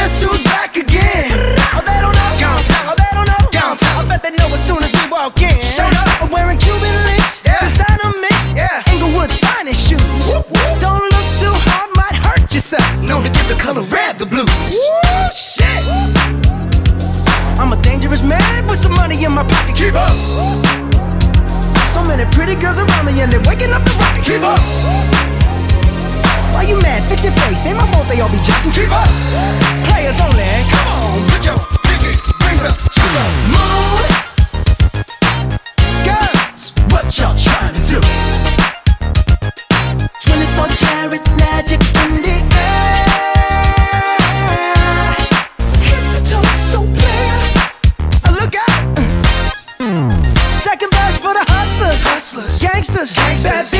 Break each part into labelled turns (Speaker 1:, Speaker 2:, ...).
Speaker 1: Guess who's back again? Oh, they don't know. Gone time. Oh, they don't know. Gone time. I bet they know as soon as we walk in. Showed up. I'm wearing Cuban links. Yeah. Designer mix. Yeah. Inglewood's finest shoes. Whoop, whoop. Don't look too hard, might hurt yourself. Known
Speaker 2: to give the color red the blues.
Speaker 1: Woo, shit. I'm a dangerous man with some money in my pocket. Keep up, So many pretty girls around me and they're waking up the rocket. keep up, Why you mad? Fix your face. Ain't my fault they all be jocking. keep up. Players only. Come on, put
Speaker 2: your pinky rings up to
Speaker 1: the moon. Girls,
Speaker 2: what y'all trying to do?
Speaker 1: 24 karat magic in the air. Head to toe, so clear. Uh, look out! Second verse for the hustlers,
Speaker 2: Hustlers.
Speaker 1: gangsters, Gangsters. bad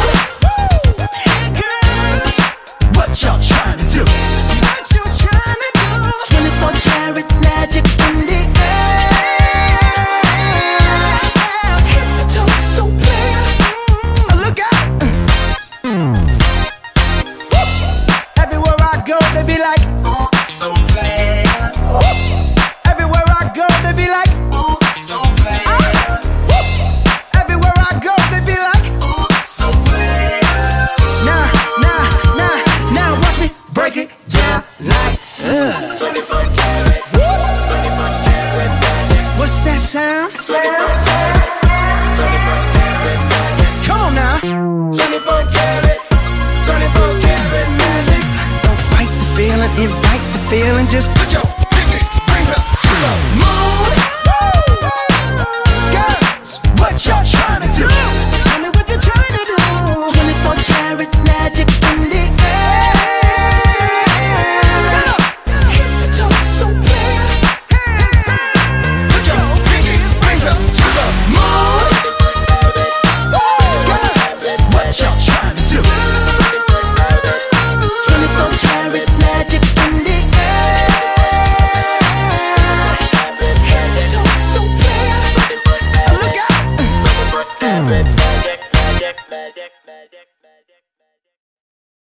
Speaker 1: What's that sound? Come now. 24 karat, 24 karat magic. Don't fight the feeling, invite the feeling, just put your